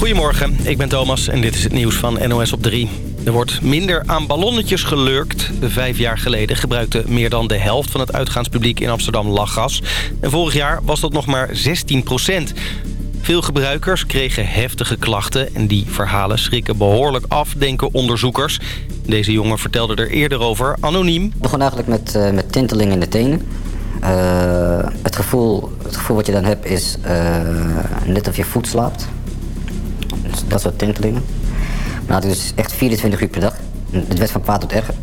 Goedemorgen, ik ben Thomas en dit is het nieuws van NOS op 3. Er wordt minder aan ballonnetjes gelurkt. Vijf jaar geleden gebruikte meer dan de helft van het uitgaanspubliek in Amsterdam lachgas. En vorig jaar was dat nog maar 16 procent. Veel gebruikers kregen heftige klachten en die verhalen schrikken behoorlijk af, denken onderzoekers. Deze jongen vertelde er eerder over, anoniem. Het begon eigenlijk met, uh, met tinteling in de tenen. Uh, het, gevoel, het gevoel wat je dan hebt is uh, net of je voet slaapt. Dat soort tintelingen. Maar dat is dus echt 24 uur per dag. Het werd van kwaad tot erger.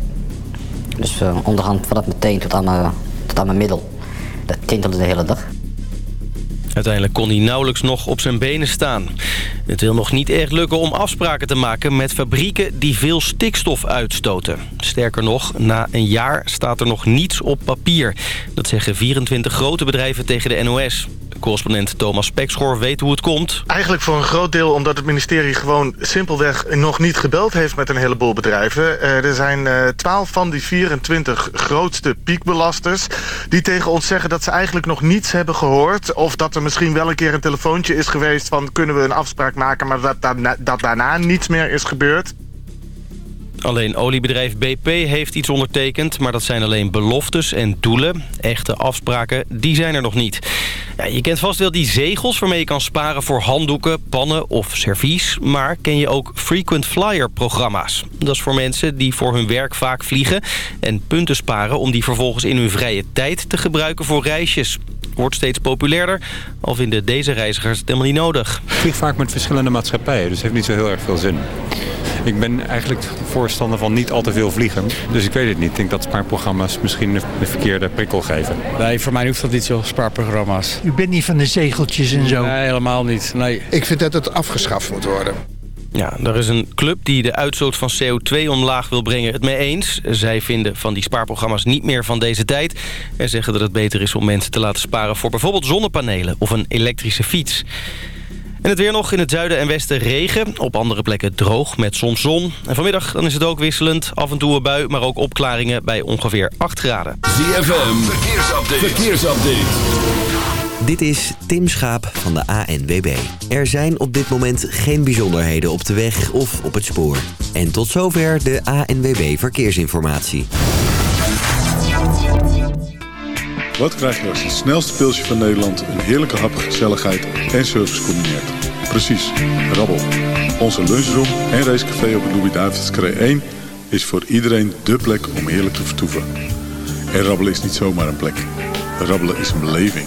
Dus uh, onderhand vanaf mijn teen tot aan tot aan mijn middel. Dat tintelde de hele dag. Uiteindelijk kon hij nauwelijks nog op zijn benen staan. Het wil nog niet echt lukken om afspraken te maken met fabrieken die veel stikstof uitstoten. Sterker nog, na een jaar staat er nog niets op papier. Dat zeggen 24 grote bedrijven tegen de NOS. Correspondent Thomas Spekschoor weet hoe het komt. Eigenlijk voor een groot deel omdat het ministerie gewoon simpelweg nog niet gebeld heeft met een heleboel bedrijven. Uh, er zijn uh, 12 van die 24 grootste piekbelasters die tegen ons zeggen dat ze eigenlijk nog niets hebben gehoord. Of dat er misschien wel een keer een telefoontje is geweest van kunnen we een afspraak maken, maar dat, daarna niets meer is gebeurd. Alleen oliebedrijf BP heeft iets ondertekend, maar dat zijn alleen beloftes en doelen. Echte afspraken, die zijn er nog niet. Ja, je kent vast wel die zegels waarmee je kan sparen voor handdoeken, pannen of servies. Maar ken je ook frequent flyer programma's? Dat is voor mensen die voor hun werk vaak vliegen en punten sparen... om die vervolgens in hun vrije tijd te gebruiken voor reisjes wordt steeds populairder. Al vinden deze reizigers het helemaal niet nodig. Ik vlieg vaak met verschillende maatschappijen, dus het heeft niet zo heel erg veel zin. Ik ben eigenlijk voorstander van niet al te veel vliegen. Dus ik weet het niet. Ik denk dat spaarprogramma's misschien de verkeerde prikkel geven. Nee, voor mij hoeft dat niet zo, spaarprogramma's. U bent niet van de zegeltjes en zo? Nee, helemaal niet. Nee. Ik vind dat het afgeschaft moet worden. Ja, er is een club die de uitstoot van CO2 omlaag wil brengen het mee eens. Zij vinden van die spaarprogramma's niet meer van deze tijd... en zeggen dat het beter is om mensen te laten sparen... voor bijvoorbeeld zonnepanelen of een elektrische fiets. En het weer nog in het zuiden en westen regen. Op andere plekken droog met soms zon. En vanmiddag dan is het ook wisselend. Af en toe een bui, maar ook opklaringen bij ongeveer 8 graden. ZFM, verkeersupdate. verkeersupdate. Dit is Tim Schaap van de ANWB. Er zijn op dit moment geen bijzonderheden op de weg of op het spoor. En tot zover de ANWB Verkeersinformatie. Wat krijg je als het snelste pilsje van Nederland... een heerlijke hap, gezelligheid en service combineert? Precies, rabbel. Onze lunchroom en racecafé op de Louis-David's 1... is voor iedereen dé plek om heerlijk te vertoeven. En rabbelen is niet zomaar een plek. Rabbelen is een beleving.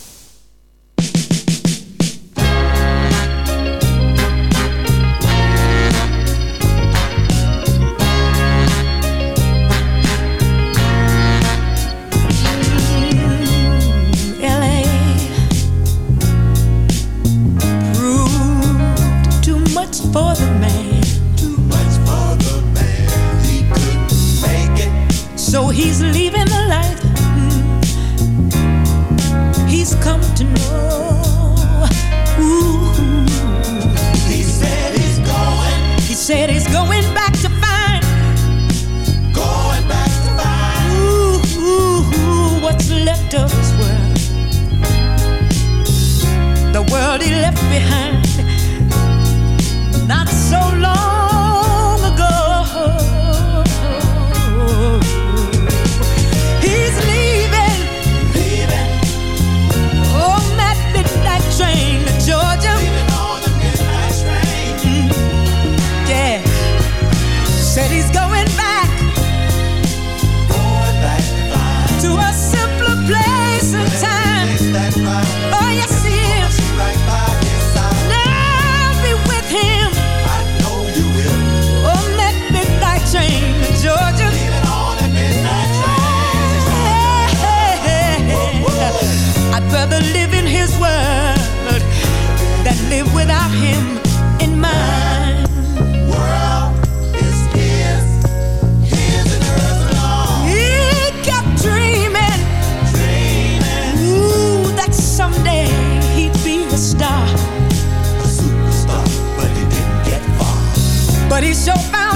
so far.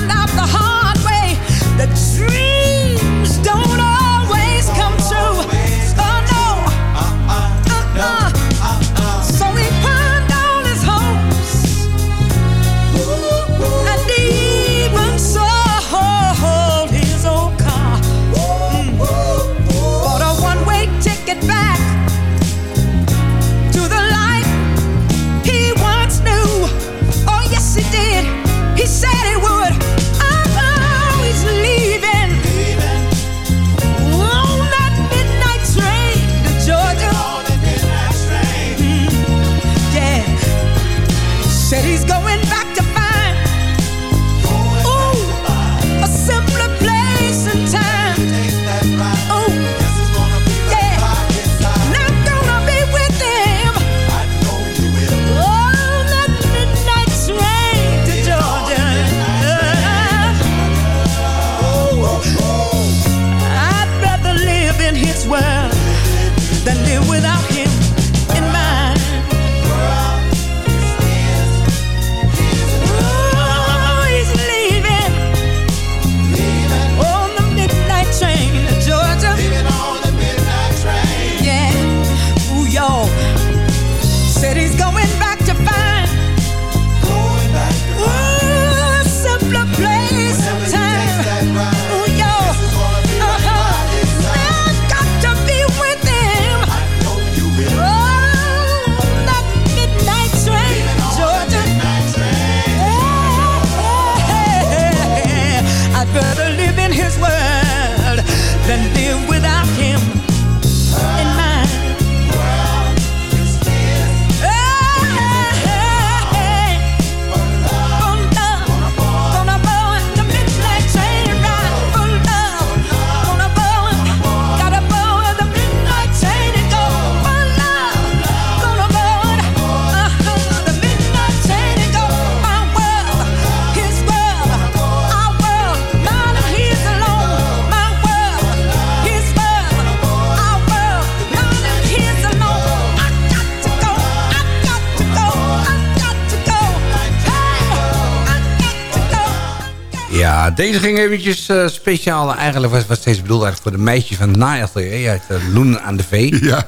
Deze ging eventjes eh, speciaal. Eigenlijk was, was deze bedoeld eigenlijk voor de meisjes van Naatelier uit uh, Loenen aan de Vee. Ja.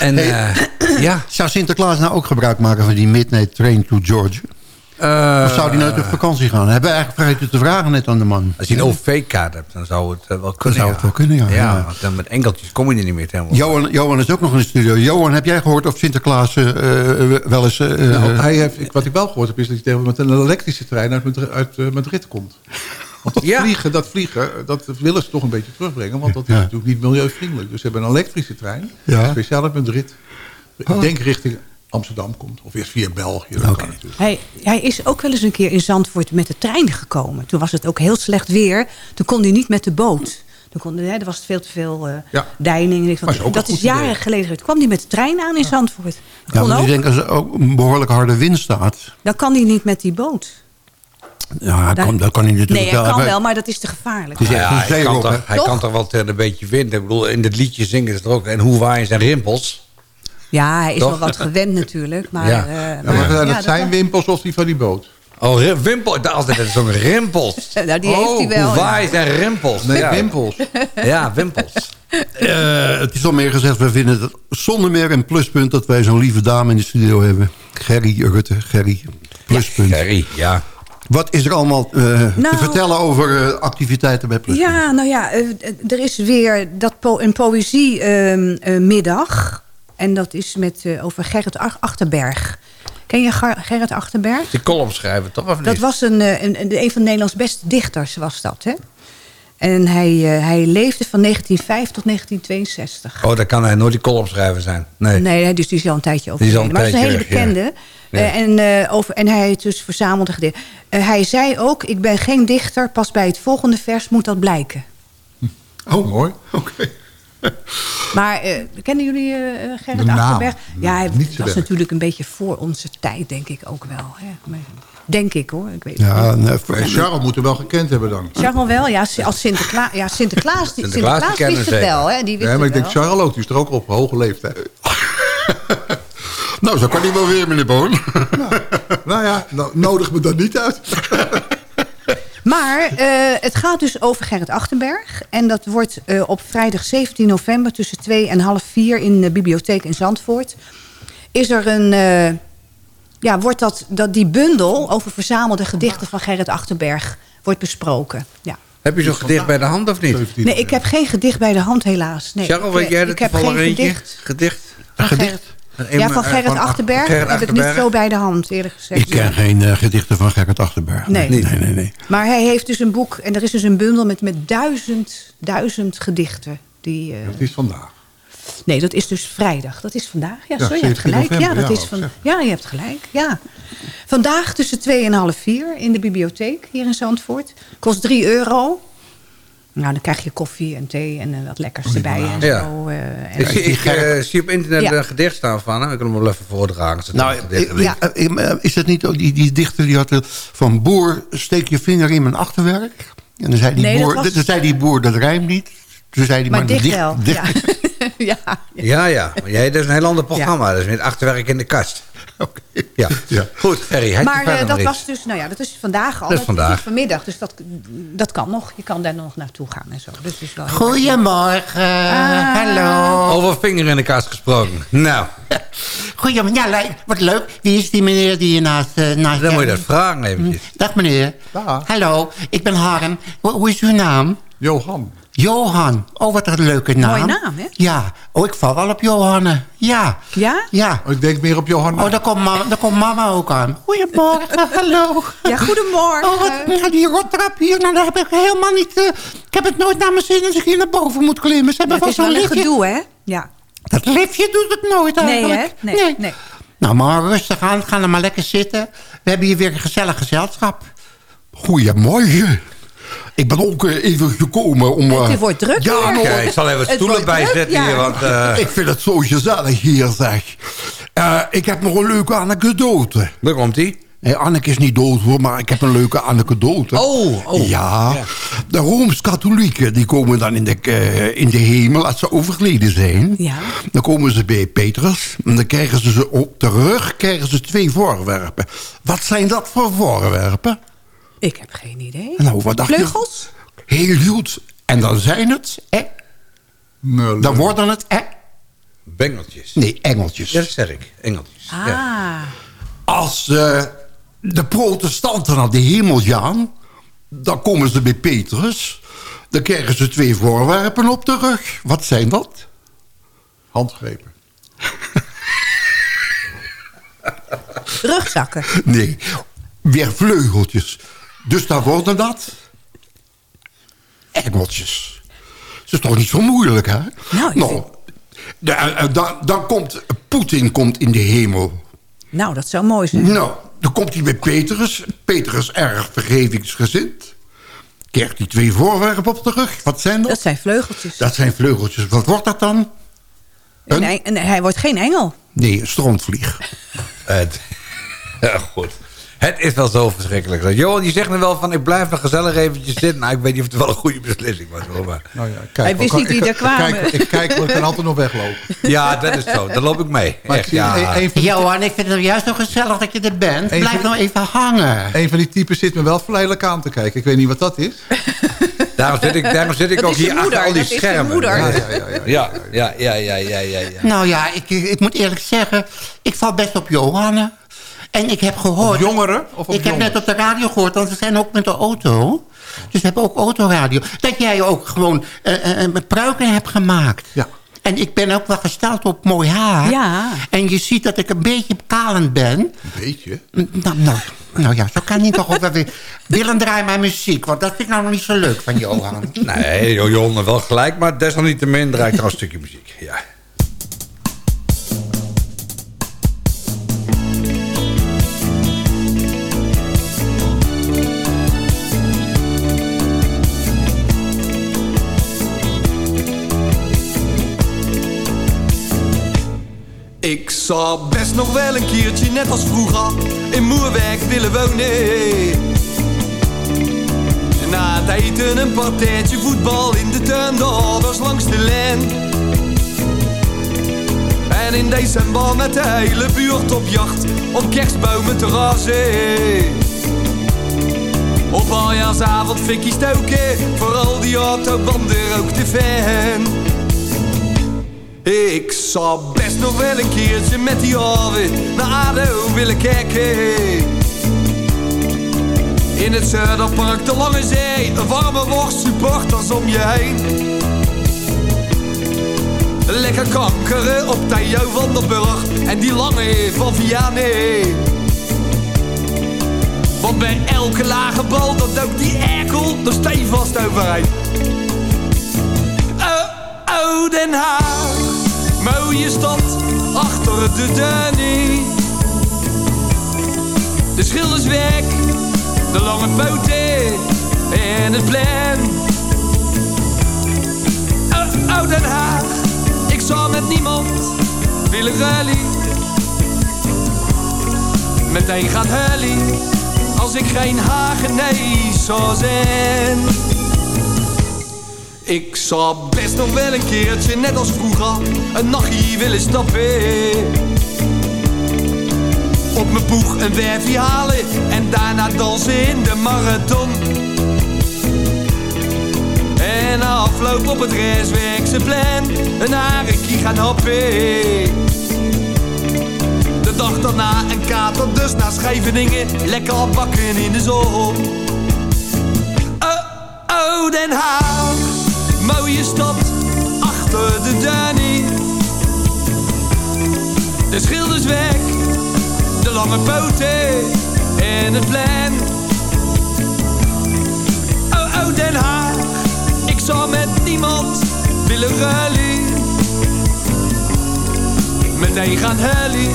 En Hey, eh, ja. Zou Sinterklaas nou ook gebruik maken van die Midnight Train to Georgia? Eh, of zou die nooit op vakantie gaan? Hebben we eigenlijk vergeten te vragen net aan de man. Als je een OV-kaart hebt, dan zou het wel kunnen. zou het wel kunnen, ja. Ja. want dan met enkeltjes kom je er niet meer helemaal. Johan, Johan is ook nog in de studio. Johan, heb jij gehoord of Sinterklaas wel eens... eh, Nou, hij heeft, ik- wat ik wel gehoord heb, is dat hij tegen- met een elektrische trein uit, Madrid- uit Madrid komt. Want dat vliegen, dat vliegen, dat willen ze toch een beetje terugbrengen. Want dat is Ja. natuurlijk niet milieuvriendelijk. Dus ze hebben een elektrische trein, Ja. speciaal uit Madrid. Ik Oh. denk richting Amsterdam komt. Of eerst via België. dat kan. Hij, hij is ook wel eens een keer in Zandvoort met de trein gekomen. Toen was het ook heel slecht weer. Toen kon hij niet met de boot. Toen kon, hè, er was veel te veel eh Ja. deining. Maar is een dat is jaren idee. geleden. geweest. kwam hij met de trein aan in Zandvoort. Dat ja, ik denk als er ook een behoorlijk harde wind staat... Dan kan hij niet met die boot. Ja, Daar- kan, dat kan hij natuurlijk Nee, hij wel. kan wel, maar dat is te gevaarlijk. Ja, hij, kan toch, hij Toch? kan toch een beetje wind. Ik bedoel, in het liedje zingen ze er ook. En hoe waaien zijn rimpels? Ja, hij is Toch? wel wat gewend natuurlijk. Maar, Ja. eh, Ja, maar- ja, dat zijn wimpels of die van die boot? Oh, wimpel. Dat altijd dat is zo'n rimpels. Nou, die heeft hij wel. Hoe waaien zijn rimpels? Nee, ja. wimpels. Ja, wimpels. Eh, het is al meer gezegd, we vinden het zonder meer een pluspunt... dat wij zo'n lieve dame in de studio hebben. Gerry Rutte, Gerry. Pluspunt. Gerry, ja. Wat is er allemaal eh, te Nou- vertellen over eh, activiteiten bij Pluspunt? Ja, nou ja, eh, er is weer dat po een poëziemiddag. en dat is met, eh, over Gerrit Ach- Achterberg. Ken je Gar- Gerrit Achterberg? Die column schrijven, toch? Of niet? Dat was een, eh, een, een, een van Nederlands beste dichters, was dat, hè? En hij, eh, hij leefde van 1905 tot 1962. Oh, dan kan hij nooit die column schrijver zijn. Nee. Nee, dus die is al een tijdje Die is al overleden. een Maar dat is een hele bekende. ja. Eh, en, eh, over, en hij heeft dus verzamelde gedichten. Eh, hij zei ook, ik ben geen dichter. Pas bij het volgende vers moet dat blijken. Oh, mooi. Oké. Maar eh, kennen jullie Gerrit. Achterberg? Ja, hij, dat is natuurlijk een beetje voor onze tijd, denk ik ook wel. Hè? Denk ik hoor, ik weet het Ja, nee, Charles moet hem wel gekend hebben dan. Charles wel, ja, als Sinterklaas, ja, Sinterklaas, die- Sinterklaas, die wist het wel. Hè? Die wist Ja, maar ik denk. Charles ook, die is er ook op hoge leeftijd. Nou, zo kan hij wel weer, meneer Boon. Nou ja, no- nodig me dat niet uit. Maar eh, het gaat dus over Gerrit Achterberg. En dat wordt eh, op vrijdag 17 november tussen 2 en half 4 in de bibliotheek in Zandvoort. Is er een... eh, ja, wordt dat, dat die bundel over verzamelde gedichten van Gerrit Achterberg wordt besproken. Ja. Heb je zo'n gedicht bij de hand of niet? Nee, ik heb geen gedicht bij de hand helaas. Nee, Charles, ik, weet jij ik dat heb toevallig geen gedicht. Gedicht? Van Gerrit, ja, van eh, Gerrit Achterberg heb ik niet zo bij de hand, eerlijk gezegd. Ik ken geen eh, gedichten van Gerrit Achterberg. Nee. nee, nee. nee. Maar hij heeft dus een boek en er is dus een bundel met, met duizend, duizend gedichten. Die, eh, Het is vandaag. Nee, dat is dus vrijdag. Dat is vandaag. Ja, Ja, sorry, je hebt 17 gelijk. november, ja, dat ja, is van, ja, je hebt gelijk. Ja. Vandaag tussen twee en half vier in de bibliotheek hier in Zandvoort. Kost 3 euro. Nou, dan krijg je koffie en thee en eh, wat lekkers erbij. En Ja. zo, eh, en Ik, zie, ik eh, zie op internet Ja. een gedicht staan van hem. Ik kan hem wel even voordragen. Nou, ik- is. dat niet ook die, die dichter die had van boer steek je vinger in mijn achterwerk? En dan zei die, Nee, dat boer, was- dan zei die boer dat rijmt niet. Toen zei die Maar dicht dicht- wel. dicht- Ja. ja. Ja, ja. Maar jij, dat is een heel ander programma. Dat is met achterwerk in de kast. Ja. Goed, Gerry. had je Maar eh, dat iets? was dus, nou ja, dat is vandaag al. Dat is vandaag. vanmiddag, dus dat, dat kan nog. Je kan daar nog naartoe gaan en zo. Dus is wel Goedemorgen, Ah. hallo. Over vinger in de kast gesproken. Nou, Goedemorgen, ja, wat leuk. Wie is die meneer die je naast... eh, naast dan moet je dat vragen eventjes. Dag meneer. Hallo, ik ben Harm. Ho- hoe is uw naam? Johan. Johan. Oh, wat een leuke naam. Mooie naam, hè? Ja. Oh, ik val wel op Johanne. Ja. Ja? Ja. Ik denk meer op Johan. Oh, daar komt, mama, daar komt mama ook aan. Goedemorgen, hallo. Ja, goedemorgen. Oh, wat, ja, die rottrap hier, nou, daar heb ik helemaal niet... eh, ik heb het nooit naar mijn zin als ik hier naar boven moet klimmen. Ze hebben het is wel een liftje. gedoe, hè? Ja. Dat liftje doet het nooit Nee, eigenlijk. hè? Nee, nee. Nou, maar rustig aan. Ga er maar lekker zitten. We hebben hier weer een gezellig gezelschap. Goedemorgen. Ik ben ook eh, even gekomen om... Het eh, wordt druk Ja, hier. Kijk, ik zal even stoelen bijzetten ja. hier. Want, eh, Ik vind het zo gezellig hier, zeg. Eh, ik heb nog een leuke anekdote. daar komt hij. Nee, Anneke is niet dood hoor, maar ik heb een leuke anekdote. Oh, oh. Ja, de Rooms-Katholieken die komen dan in de, eh, in de hemel als ze overleden zijn. Ja. Dan komen ze bij Petrus en dan krijgen ze, ze op de rug krijgen ze twee voorwerpen. Wat zijn dat voor voorwerpen? Ik heb geen idee. Nou, wat dacht je? Vleugels? Heel goed. En dan zijn het, eh, Nee, dan worden het, eh, Bengeltjes. nee, engeltjes. Ja, dat zeg ik. Engeltjes. Ah. Ja. Als eh, de protestanten naar de hemel gaan... dan komen ze bij Petrus. Dan krijgen ze twee voorwerpen op de rug. Wat zijn dat? Handgrepen. Rugzakken. Nee, weer vleugeltjes. Dus daar worden dat... engeltjes. Dat is toch niet zo moeilijk, hè? Nou, ik nou eh, eh, dan, dan komt... Poetin komt in de hemel. Nou, dat zou mooi zijn. Nou, dan komt hij bij Petrus. Petrus erg vergevingsgezind. Krijgt hij twee voorwerpen op de rug. Wat zijn dat? Dat zijn vleugeltjes. Dat zijn vleugeltjes. Wat wordt dat dan? En hij, en hij wordt geen engel. Nee, een strandvlieg. Het, ja, goed. Het is wel zo verschrikkelijk. Johan, je zegt nu wel van ik blijf nog gezellig eventjes zitten. Nou, ik weet niet of het wel een goede beslissing was. hoor, Maar... Nou ja, kijk, Hij wist wel, niet wie er kwamen. Kijk, ik kijk, maar ik kan altijd nog weglopen. Ja, dat is zo. Dan loop ik mee. Maar Echt, ja. een, een van, Johan, ik vind het juist zo gezellig dat je er bent. Even- Blijf nou even hangen. een van die types zit me wel verleidelijk aan te kijken. Ik weet niet wat dat is. Daarom zit ik, daarom zit ik Dat ook hier achter al die dat is je schermen. moeder. Ja, Ja, ja, ja. ja, ja, ja, ja, ja. Nou ja, ik, ik moet eerlijk zeggen, ik val best op Johanne. En ik heb gehoord... Op jongeren of op ik heb net op de radio gehoord, want we zijn ook met de auto. Dus we hebben ook autoradio. Dat jij ook gewoon eh, eh, met pruiken hebt gemaakt. Ja. En ik ben ook wel gesteld op mooi haar. Ja. En je ziet dat ik een beetje kalend ben. Een beetje. Nou, nou, nou ja, zo kan niet toch ook wel weer... Willem, draai maar muziek, want dat vind ik nou nog niet zo leuk van Johan. Nee, Johan wel gelijk, maar desalniettemin draai ik er een stukje muziek. Ja. Zou best nog wel een keertje, net als vroeger, in Moerwerk willen wonen. Na het eten een partijtje voetbal in de tuin, de langs de lijn. En in december met de hele buurt op jacht, op kerstbomen te razen. Op aljaarsavond fikkie stoken, vooral die autobanden ook de fan. Ik zou best nog wel een keertje met die Arvid naar ADO willen kijken. In het Zuiderpark, de Lange Zee, een warme worst, supporters om je heen. Lekker kankeren op Theo van der Burg en die lange van Vianney. Want bij elke lage bal, dat ook die erkel er stevast overheen. Oh, oh, Haag, mooie stad, achter de Danny. De schilders weg, de lange poten en het plan. Oh, oh, Den Haag, ik zal met niemand willen rally. Meteen gaat Hully als ik geen Hagenees zou zijn. Ik zou best nog wel een keertje, net als vroeger, een nachtje willen stappen. Op mijn boeg een werfje halen en daarna dansen in de marathon. En afloop op het restwerkse plan, een harekie gaan happen. De dag daarna een kater, dus naar Scheveningen. Lekker bakken in de zon. Oh, oh, Den Haag. Mooie stad, achter de Danny. De schilders weg, de lange poten en het plan. Oh, oh, Den Haag. Ik zou met niemand willen rally. Meteen gaan helly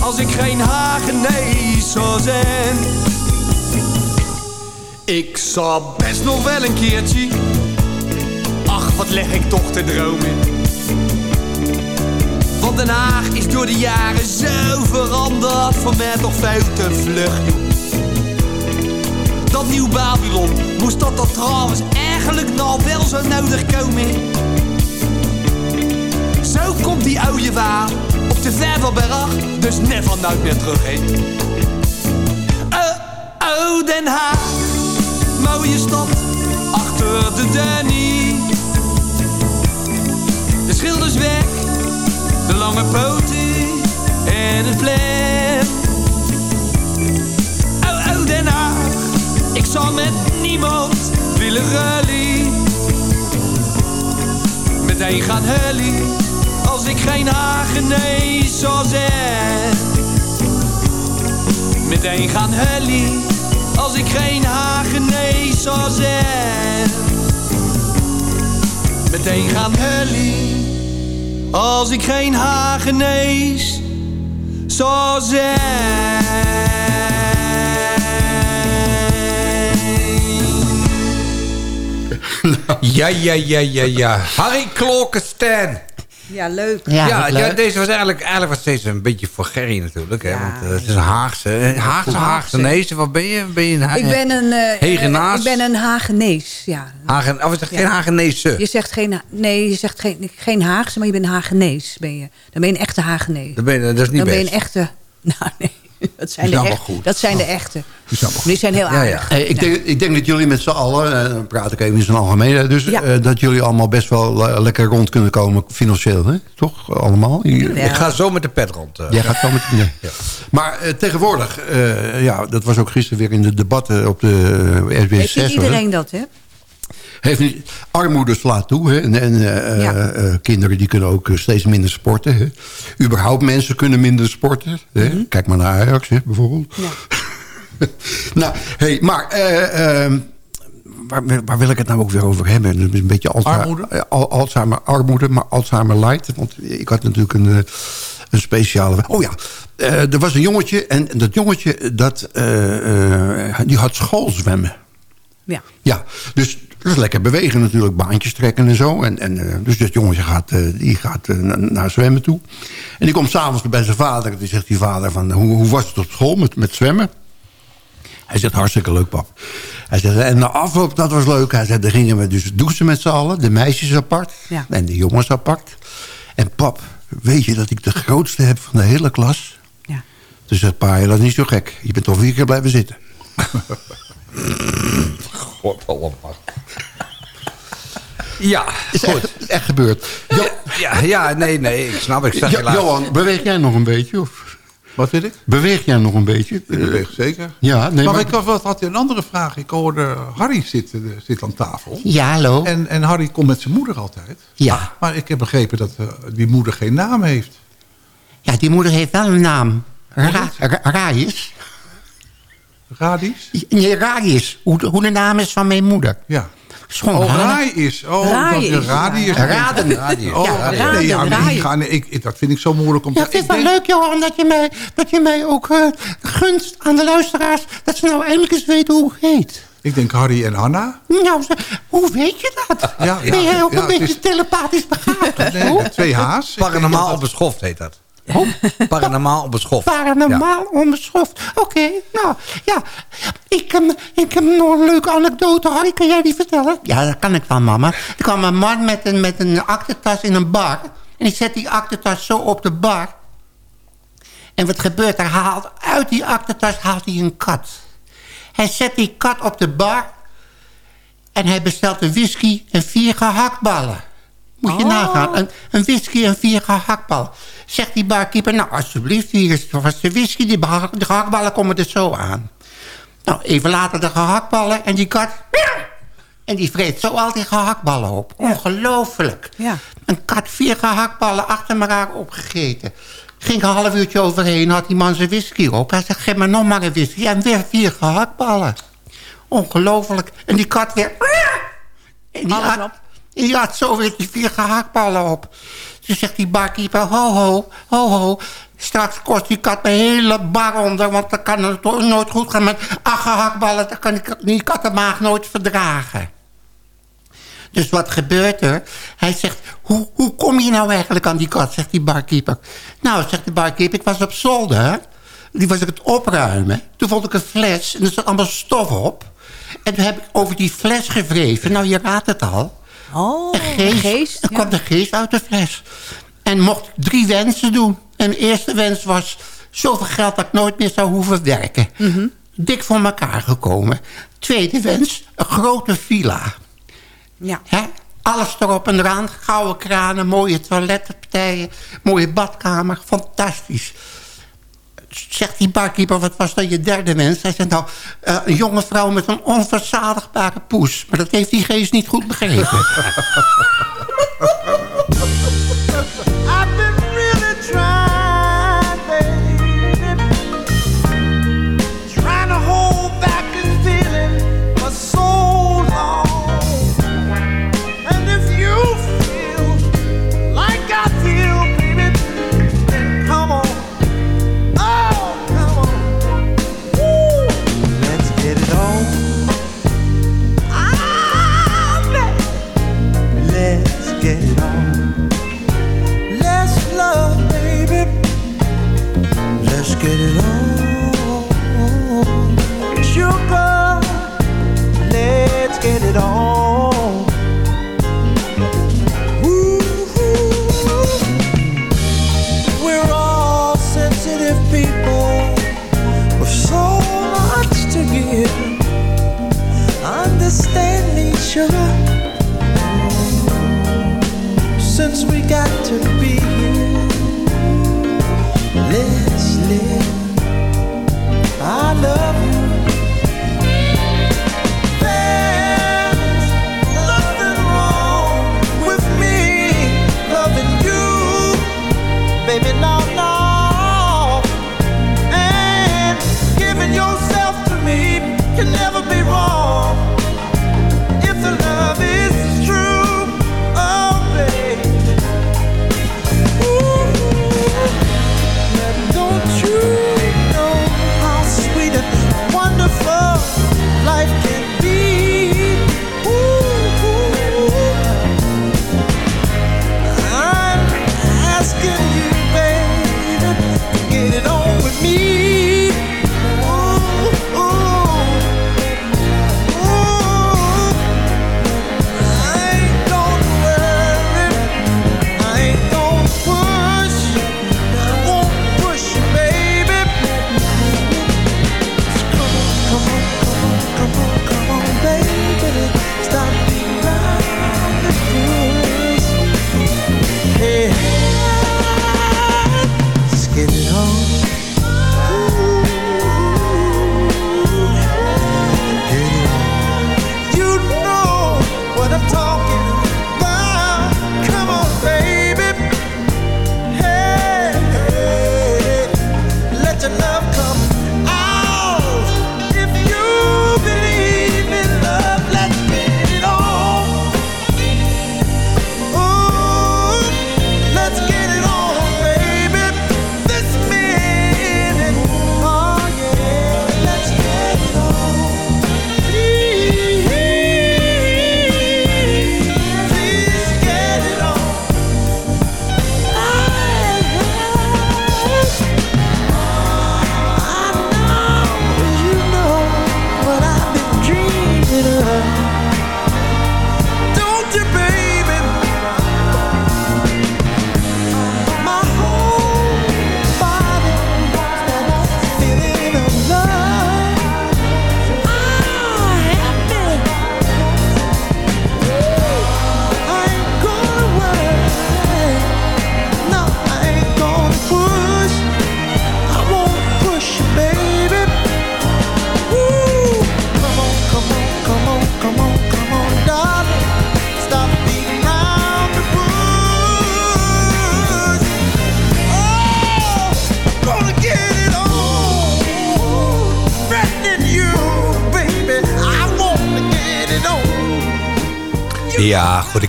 als ik geen Hagenees zou zijn. Ik zou best nog wel een keertje, wat leg ik toch te dromen. Want Den Haag is door de jaren zo veranderd, voor mij toch veel te vlug. Dat nieuw Babylon, moest dat dan trouwens eigenlijk nou wel zo nodig komen? Zo komt die oude waar op de Vervelberg, dus never nooit meer terug heen. Oh, oh, Den Haag, mooie stad, achter de Danny. De schilders weg, de lange poten en het plan. Oh, oh, Den Haag, ik zal met niemand willen rally. Meteen gaan hully als ik geen Hagenees zou zijn. Meteen gaan hully als ik geen Hagenees zou zijn. Meteen gaan hully als ik geen Hagenees zou Ja, ja, ja, ja, ja. Harry Klokkenstein. Ja, leuk. Ja, ja, deze was eigenlijk, eigenlijk was deze een beetje voor Gerry natuurlijk. Hè, want eh, het is een Haagse. eh, Haagse, Haagse. Nee, wat ben je? Ben je een Ik ben een, eh, Hegenaars? ik ben een Hagenees, ja. Hagen, of is het Ja. geen Hagenese? Je zegt geen, nee, je zegt geen, geen Haagse, maar je bent een Hagenees. Ben je. Dan ben je een echte Hagenees. Dan ben je, dat is niet Dan ben je best. een echte... Nou, nee. Dat zijn, Die de, zijn wel echt- goed. dat zijn de echte. Die zijn heel aardig. Eh, ik, denk, ik denk dat jullie met z'n allen, eh, dan praat ik even in zijn algemeenheid... dus Ja. eh, dat jullie allemaal best wel lekker rond kunnen komen financieel, hè? Toch? Allemaal? Ik ga zo met de pet rond. eh. Jij gaat zo met... Maar eh, tegenwoordig, eh, ja, dat was ook gisteren weer in de debatten op de eh, SBS Heeft 6. niet hoor. iedereen dat, hè? Heeft armoede slaat toe. Hè? En, en eh, Ja. eh, eh, kinderen die kunnen ook steeds minder sporten. Hè? Überhaupt mensen kunnen minder sporten. Hè? Mhm. Kijk maar naar Ajax hè, bijvoorbeeld. nou, hey, maar... eh, ehm, Waar, waar wil ik het nou ook weer over hebben? Is een beetje Alzheimer, Armoede? Al- Alzheimer, armoede, maar Alzheimer light. Want ik had natuurlijk een, een speciale... Oh ja, er was een jongetje en dat jongetje dat, die had schoolzwemmen. Ja. Ja, dus Dat is lekker bewegen natuurlijk, baantjes trekken en zo. En, en, eh, dus dat jongetje gaat, eh, die gaat eh, na- naar zwemmen toe. En die komt s'avonds bij zijn vader. En die zegt die vader van, hoe, hoe was het op school met, met zwemmen? Hij zegt, hartstikke leuk, pap. Hij zegt, en na afloop, dat was leuk. Hij zegt, dan gingen we dus douchen met z'n allen. De meisjes apart Ja. en de jongens apart. En pap, weet je dat ik de grootste heb van de hele klas? Ja. Dus zegt pa, dat is niet zo gek. Je bent toch vier keer blijven zitten. Allemaal. Ja, Is goed. echt, is echt gebeurd. Jo- Ja, ja, nee, nee, ik snap. Ik zeg Jo- helaas. Johan, beweeg jij nog een beetje? Of? Wat vind ik? Beweeg jij nog een beetje? Ik beweeg zeker. Ja, nee, maar, maar- ik had, wat had een andere vraag. Ik hoorde Harry zitten, eh, zit aan tafel. Ja, hallo. En, en Harry komt met zijn moeder altijd. Ja. Maar ik heb begrepen dat eh, die moeder geen naam heeft. Ja, die moeder heeft wel een naam. Ra Ra- Raius. Radis? Nee, Raius. Hoe, de- hoe de naam is van mijn moeder. Ja. Schoon Oh, is. Oh, Raai dat is, is. Raden. Radius. Oh, Ja, nee, Raden, ja, gaan, ik, ik- dat vind ik zo moeilijk om Ja, te... ik het wel denk- leuk, Johan, dat je mij, dat je mij ook eh, gunst aan de luisteraars... dat ze nou eindelijk eens weten hoe het heet. Ik denk Harry en Hanna. Nou, ze- hoe weet je dat? Ja, ja, ben jij ook ja, een beetje is- telepathisch begaafd of Nee, twee H's. Paranormaal onbeschoft heet dat. Paranormaal onbeschoft. Paranormaal onbeschoft. Oké, nou, ja. Ik, heb ik heb nog een leuke anekdote. Harry, kan jij die vertellen? Ja, dat kan ik wel, mama. Er kwam een man met een, met een aktentas in een bar. En die zet die aktentas zo op de bar. En wat gebeurt er? Hij haalt, uit die aktentas haalt hij een kat. Hij zet die kat op de bar. En hij bestelt een whisky en vier gehaktballen. Moet je Oh. nagaan. Een, een whisky en vier gehaktballen. Zegt die barkeeper, nou alsjeblieft, hier is was de whisky. Die, de gehaktballen komen er zo aan. Nou, even later de gehaktballen en die kat... En die vreet zo al die gehaktballen op. Ongelooflijk. Ja. Een kat vier gehaktballen achter elkaar opgegeten. Ging een half uurtje overheen, had die man zijn whisky op. Hij zegt, geef me nog maar een whisky. En weer vier gehaktballen. Ongelooflijk. En die kat weer... En die, Alles had, op. en die had zo weer die vier gehaktballen op. Toen zegt die barkeeper, ho ho, ho ho. Straks kost die kat mijn hele bar onder... want dan kan het nooit goed gaan met acht gehaktballen. Dat kan die, die kattenmaag nooit verdragen. Dus wat gebeurt er? Hij zegt, hoe, hoe kom je nou eigenlijk aan die kat? Zegt die barkeeper. Nou, zegt de barkeeper, ik was op zolder. Die was ik het opruimen. Toen vond ik een fles en er zat allemaal stof op. En toen heb ik over die fles gewreven. Nou, je raadt het al. Oh, geest. geest, er ja. kwam de geest uit de fles. En mocht ik drie wensen doen. En de eerste wens was... zoveel geld dat ik nooit meer zou hoeven werken. Mhm. Dik voor elkaar gekomen. Tweede wens, een grote villa. Ja. Hè? Alles erop en eraan. Gouden kranen, mooie toilettenpartijen, mooie badkamer. Fantastisch. Zegt die barkeeper, wat was dan je derde wens? Hij zegt nou, eh, een jonge vrouw met een onverzadigbare poes. Maar dat heeft die geest niet goed begrepen. get. Sugar, let's get it on.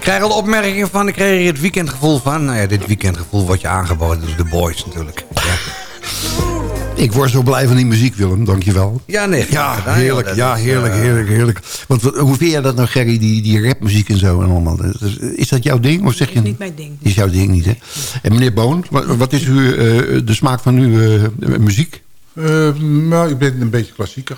Krijg al opmerkingen van. Ik kreeg hier het weekendgevoel van. Nou ja, dit weekendgevoel wordt je aangeboden door de boys natuurlijk. Ja, Ik word zo blij van die muziek, Willem. Dankjewel. ja nee. Ja, gedaan, heerlijk. Ja, is, heerlijk, eh, heerlijk, heerlijk. Want hoe vind jij dat nou, Gerry, die, die rapmuziek en zo en allemaal? Is- Is dat jouw ding? Of zeg je... niet mijn ding. Is jouw ding niet, hè? En meneer Boon, wat, is uw, eh, de smaak van uw eh, muziek? Eh, nou, ik ben een beetje klassieker.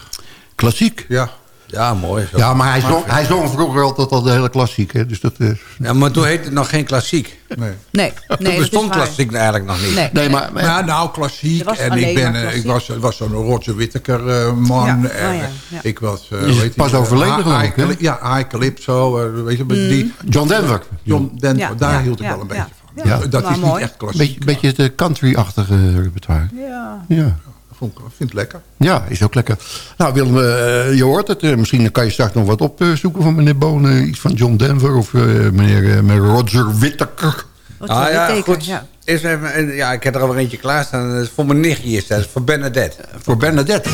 Klassiek? Ja. Ja, mooi. Zo. Ja, maar hij zong, hij zong vroeger altijd al de hele klassiek, hè? Dus dat... eh, Ja, maar toen heette het nog geen klassiek. Nee. Nee, Toen nee dat is bestond klassiek eigenlijk nog niet. Nee. Nee, maar... Nou, nou, klassiek. Was En ik, ben, eh, ik was, was zo'n Roger Whittaker eh, man. Ja, En, oh ja, eh, ja. Ik was... eh, pas die, eh, overleden, geloof ik, hè? Ja, High Calypso. eh, weet je, met die, John Denver. John Denver, Ja, daar ja, hield ik ja, wel een ja. beetje van. Ja. Dat is niet mooi. echt klassiek. Beetje, beetje het eh, country-achtige repertoire. Ja. Ja. Vond ik, vind het lekker. Ja, is ook lekker. Nou, Willem, eh, je hoort het. eh, misschien kan je straks nog wat opzoeken van meneer Boon. eh, iets van John Denver of eh, meneer, meneer Roger Whittaker. Wat Ah ja, goed. Ja. Eerst even, en ja, ik heb er al eentje klaarstaan. Dat is voor mijn nichtje is dat. Dat is voor Bernadette. Voor Bernadette.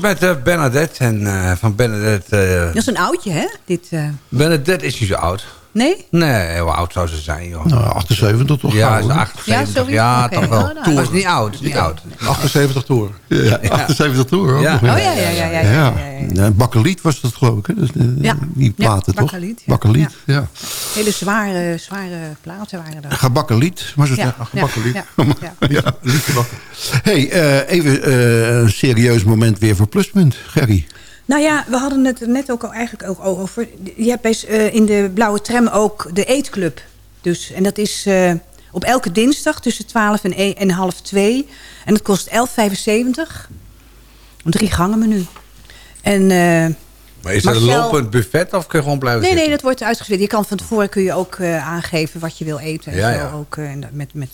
Met eh, Bernadette. En eh, van Bernadette... eh, Dat is een oudje, hè? Dit, Bernadette is niet zo oud. Nee? Nee, hoe oud zou ze zijn, joh? Nou, 78 toch? ja, gauw, ze is hè? 78. Ja? Ja, toch wel. Oh, nou. Maar is niet oud. Is niet oud. 78 toeren. Ja, 78 toer ook Ja. Oh ja, ja, ja, ja. ja, ja, ja. Ja, Bakkeliet was dat geloof ik, hè? Dus, eh, Ja. Die platen, Ja, toch? Bakkeliet, ja. Bakkeliet, ja. Hele zware, zware platen waren dat. Gebakkeliet was het, Ja, ja. ja, Gebakkeliet. ja, Ja. hey, eh, even eh, een serieus moment weer voor Pluspunt, Gerry. Nou ja, we hadden het er net ook al eigenlijk ook over. Je hebt bij, eh, in de blauwe tram ook de eetclub. Dus, en dat is eh, op elke dinsdag tussen 12 en, 1 en half 2. En dat kost 11,75. Een drie gangen menu. En, eh, Maar is dat een lopend buffet of kun je gewoon blijven nee, nee, zitten? dat wordt uitgezet. Je kan van tevoren kun je ook aangeven wat je wil eten. en Ja, zo. ja. Ook, en met, met,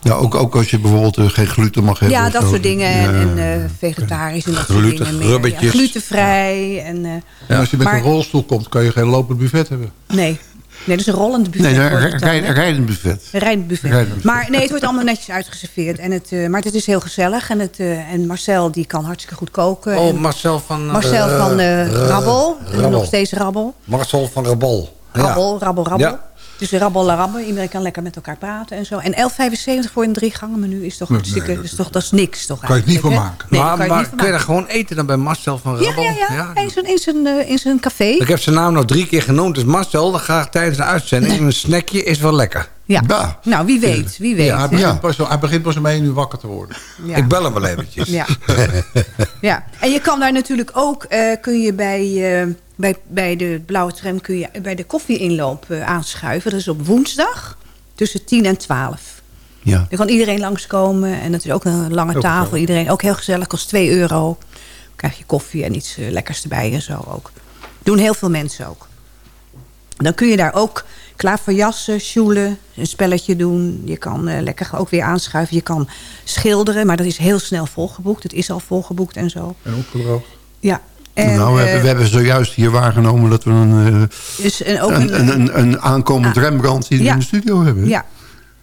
Ja, ook, ook als je bijvoorbeeld eh, geen gluten mag hebben. ja, dat zo. soort dingen. En, Ja. en eh, vegetarisch en dat Gluten, soort dingen. meer. Ja, glutenvrij. En, eh, En als je met maar- een rolstoel komt, kan je geen lopend buffet hebben. Nee. Nee, dat is een rollend buffet. Nee, een rijdend buffet. Een rijdend buffet. Rijdend buffet. Maar nee, het wordt allemaal netjes uitgeserveerd. En het, eh, maar het is heel gezellig. En, het, eh, en Marcel die kan hartstikke goed koken. Oh, En Marcel van... Marcel van Rabbel. Rabbel. Nog steeds Rabbel. Marcel van Rabol. Rabbel, Rabbel, Rabbel. Ja. Dus rabbel la rabbel. Iedereen kan lekker met elkaar praten en zo. En 11,75 voor een drie gangen menu is toch Nee, hartstikke... nee, dat, is toch, dat is niks toch Kan je het niet eigenlijk, van maken. Nee, maar kan je maar het niet kun van je daar maken. gewoon eten dan bij Marcel van Ja, Rabbel? ja, ja. In zijn, in zijn, eh, in zijn café. Ik heb zijn naam nog drie keer genoemd. Dus Marcel, dan ga ik tijdens een uitzending. Een snackje is wel lekker. Ja. Nou, wie weet. Wie weet. Ja, hij, begint pas, hij begint pas om één uur wakker te worden. Ja. Ik bel hem wel eventjes. Ja. ja. En je kan daar natuurlijk ook, eh, kun je bij, eh, bij, bij de blauwe tram, kun je bij de koffieinloop eh, aanschuiven. Dat is op woensdag tussen 10 en 12. Ja. Er kan iedereen langskomen en dat is ook een lange tafel. Iedereen ook heel gezellig, kost 2 euro. Dan krijg je koffie en iets eh, lekkers erbij en zo ook. Doen heel veel mensen ook. Dan kun je daar ook klaar voor jassen, sjoelen, een spelletje doen. Je kan eh, lekker ook weer aanschuiven. Je kan schilderen, maar dat is heel snel volgeboekt. Het is al volgeboekt en zo. En opgedroogd. Ja. En, nou, we, eh, hebben, we hebben zojuist hier waargenomen dat we een, eh, dus een, een, een, een, een aankomend Ah. Rembrandt hier Ja. in de studio hebben. Ja.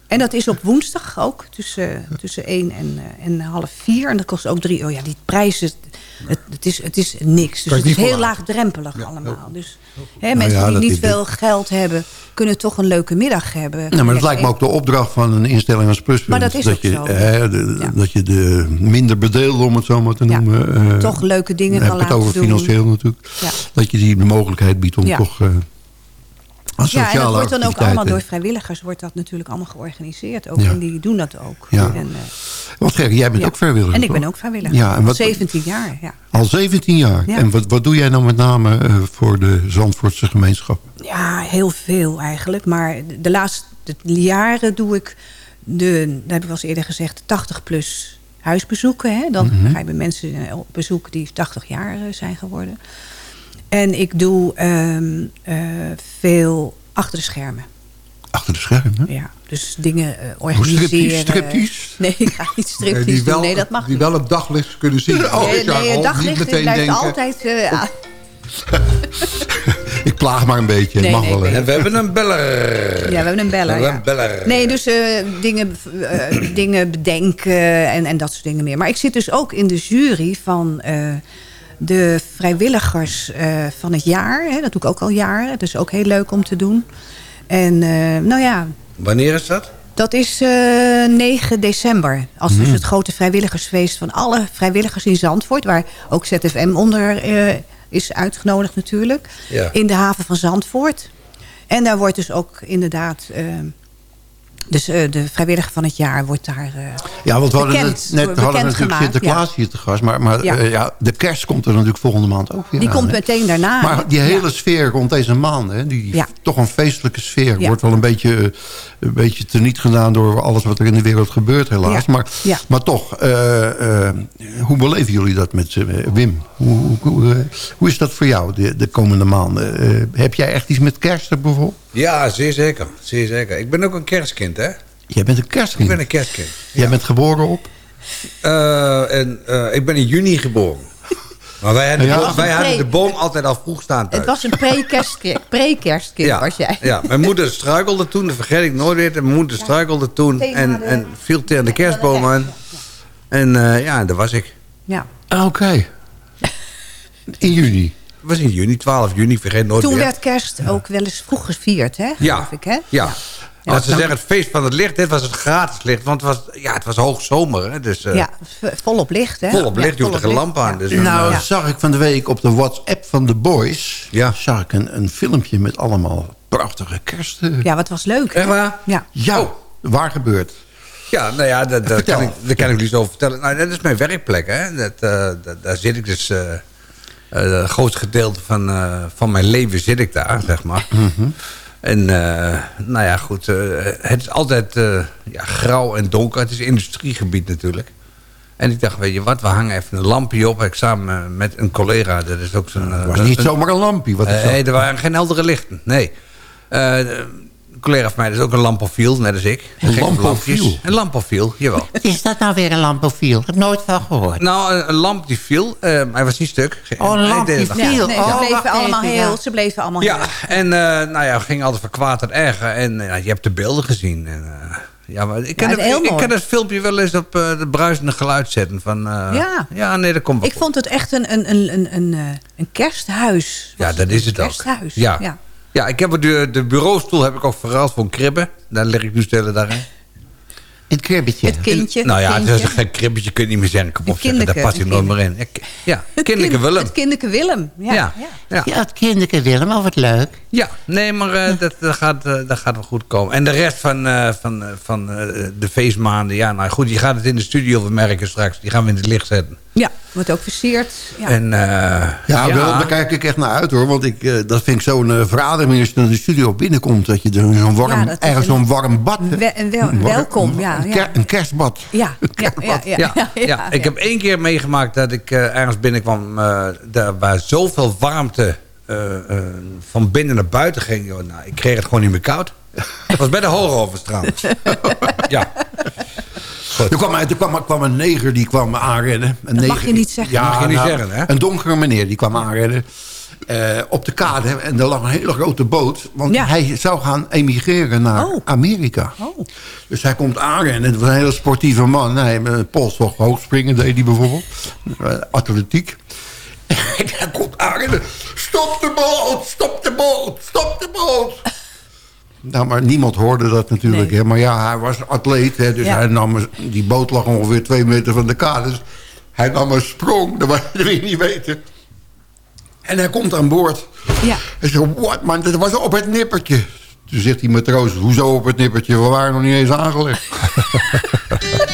En dat is op woensdag ook, tussen, tussen 1 en, eh, en half 4. En dat kost ook 3 euro. Ja, die prijzen, het, het, is, het is niks. Dus het is heel laagdrempelig allemaal. Dus hè, Nou mensen ja, die dat niet veel geld hebben, kunnen toch een leuke middag hebben. Nou, maar dat lijkt me ook de opdracht van een instelling als Pluspunt. Maar dat is ook je, zo. eh, de- Dat je de minder bedeelden, om het zo maar te noemen... eh, Toch leuke dingen dan kan heb ik het laten over doen. financieel natuurlijk. Dat je die de mogelijkheid biedt om toch... eh Ja, en dat wordt dan ook allemaal door vrijwilligers wordt dat natuurlijk allemaal georganiseerd. Ook, Ja. En die doen dat ook. Ja. En, Wat gek, jij bent ja. ook vrijwilliger, En ik ben ook vrijwilliger. Ja, en wat- 17 jaar, ja. Al 17 jaar. Ja. En wat, wat doe jij nou met name eh, voor de Zandvoortse gemeenschap? Ja, heel veel eigenlijk. Maar de laatste jaren doe ik, de, dat heb ik wel eens eerder gezegd, 80 plus huisbezoeken. Hè? Dan Mhm. ga je bij mensen eh, op bezoek die 80 jaar zijn geworden. En ik doe ehm, eh, veel achter de schermen. Achter de schermen? Ja, dus dingen eh, organiseren. Nee, ik ga niet doen. wel, Nee, dat mag die wel het daglicht kunnen zien. Nee, Oh, nee, het daglicht niet meteen blijft denken. altijd... eh. Ik plaag maar een beetje. Nee, mag nee, wel. hè? En we hebben een beller. Ja, we hebben een beller. We ja. hebben een beller. Nee, dus eh, dingen, dingen bedenken en, en dat soort dingen meer. Maar ik zit dus ook in de jury van eh, de vrijwilligers eh, van het jaar. Hè. Dat doe ik ook al jaren. Het is ook heel leuk om te doen. En eh, nou ja, Wanneer is dat? dat is eh, 9 december. Als dus Mhm. het grote vrijwilligersfeest van alle vrijwilligers in Zandvoort. Waar ook ZFM onder is uitgenodigd natuurlijk. Ja. In de haven van Zandvoort. En daar wordt dus ook inderdaad... eh, dus eh, de vrijwilliger van het jaar wordt daar eh, Ja, want we hadden net, net hadden we natuurlijk gemaakt, Sinterklaas ja. hier te gast. Maar, maar Ja. ja. ja, de kerst komt er natuurlijk volgende maand ook weer Die aan, komt meteen daarna. Maar die hele sfeer rond deze maanden, die, toch een feestelijke sfeer... Wordt wel een beetje, eh, een beetje teniet gedaan door alles wat er in de wereld gebeurt helaas. Maar, maar toch, eh, eh, hoe beleven jullie dat met eh, Wim? Hoe, hoe, hoe, eh, is dat voor jou de, de komende maanden? Eh, heb jij echt iets met kerst bijvoorbeeld? Ja, zeer zeker. Zeer zeker. Ik ben ook een kerstkind, hè? Jij bent een kerstkind? Ik ben een kerstkind. Jij bent geboren op? Eh, en, eh, ik ben in juni geboren. Maar wij hadden, Ja. de, wij hadden pre- de boom altijd al vroeg staan thuis. Het was een pre-kerstkind pre-kerstkind ja, was jij. ja, mijn moeder struikelde toen, dat vergeet ik nooit weer. Mijn moeder struikelde toen en, de- en viel tegen de kerstboom aan. En eh, ja, daar was ik. Ja. Ah, Oké. In juni? Was in juni, 12 juni, vergeet nooit Toen meer. werd kerst ook wel eens vroeg gevierd, hè? Ja. Geloof ik, hè? Ja. Dat ze zeggen, het feest van het licht, dit was het gratis licht. Want het was, ja, het was hoogzomer, hè. Dus, eh, Ja, volop licht, hè? Volop licht, je Ja, hoeft er geen volop lamp aan. Dus ja. dan, Nou, eh, zag ik van de week op de WhatsApp van de boys... zag ik een, een filmpje met allemaal prachtige kerst... eh, Ja, wat was leuk. Echt waar? Ja. Ja, waar gebeurt? Ja, nou ja, dat, kan, ik, dat kan ik niet zo vertellen. Nou, dat is mijn werkplek, hè. Dat, eh, dat- daar zit ik dus... eh, eh, het grootste gedeelte van, eh, van mijn leven zit ik daar, zeg maar. En eh, nou ja, goed. eh, het is altijd eh, ja, grauw en donker. Het is industriegebied natuurlijk. En ik dacht, weet je wat, we hangen even een lampje op. Ik samen eh, met een collega, dat is ook zo'n... eh, Het was niet zomaar een lampje. Wat eh, zag. nee, er waren geen heldere lichten. Nee. Collega van mij, dat is ook een lampofiel, net als ik. Een lampofiel? Een lampofiel, jawel. Wat is dat nou weer, een lampofiel? Ik heb nooit van gehoord. Nou, een, een lamp die viel. eh, hij was niet stuk. Oh, een lamp die viel. Ja, nee, ze Oh, bleven allemaal even, heel, ja. ze bleven allemaal Ja, heel. en eh, nou ja, ging altijd van kwaad tot erger. En eh, je hebt de beelden gezien. En, eh, ja, maar ik kan, Ja, het, ik, kan het filmpje wel eens op uh, de bruisende geluid zetten. Van, uh, Ja. ja, nee, dat komt wel Ik vond het echt een, een, een, een, een, eh, een kersthuis. Ja, dat is het een ook. kersthuis. Ja. ja. Ja, ik heb de, de bureaustoel heb ik ook verruild voor een kribbe. Daar lig ik nu stellen daarin. Het kribbetje. Het kindje. Nou ja, het is geen kribbetje, kun je niet meer zeggen. Kom op, zeggen, daar past hij nooit meer in. Ja, Het kinderke kind- Willem. Het kinderke Willem. Ja. Ja. ja. Het kinderke Willem, oh wat leuk. Ja, nee, maar eh, dat, dat, gaat, eh, dat gaat wel goed komen. En de rest van, eh, van, eh, van eh, de feestmaanden, ja, nou goed, je gaat het in de studio vermerken straks. Die gaan we in het licht zetten. Ja, wordt ook versierd. Ja. En, eh, Ja, Wel, daar kijk ik echt naar uit hoor. Want ik, eh, dat vind ik zo'n uh, verademing als je naar de studio binnenkomt. Dat je er zo'n warm, Ja, een- zo'n warm bad. We- een wel- Een welkom, ja, Een, ker- een kerstbad. ja, ja, ja, ja, ja, ja, ja, ik heb één keer meegemaakt dat ik eh, ergens binnenkwam... eh, daar, waar zoveel warmte eh, eh, van binnen naar buiten ging. Joh, nou, ik kreeg het gewoon niet meer koud. Dat was bij de Hoogovens trouwens. ja. Er kwam, er kwam, er kwam een neger die kwam aanrennen. Een Dat mag neger- je niet zeggen. Ja, mag je niet nou, zeggen, hè? Een donkere meneer die kwam aanrennen. eh, op de kade. En er lag een hele grote boot. Want Ja. hij zou gaan emigreren naar Oh. Amerika. Oh. Dus hij komt aanrennen. Het was een hele sportieve man. Hij heeft een polstok hoogspringen deed hij bijvoorbeeld. Eh, atletiek. En hij komt aanrennen. Stop de boot! Stop de boot! Stop de boot! Nou, maar niemand hoorde dat natuurlijk. Nee. Hè. Maar ja, hij was atleet. Hè, dus Ja. hij nam een- die boot lag ongeveer twee meter van de kade. Dus hij nam een sprong. Dat wil je niet weten. En hij komt aan boord. Ja. Hij zegt, wat man, dat was op het nippertje. Toen zegt die matroos, hoezo op het nippertje? We waren nog niet eens aangelegd.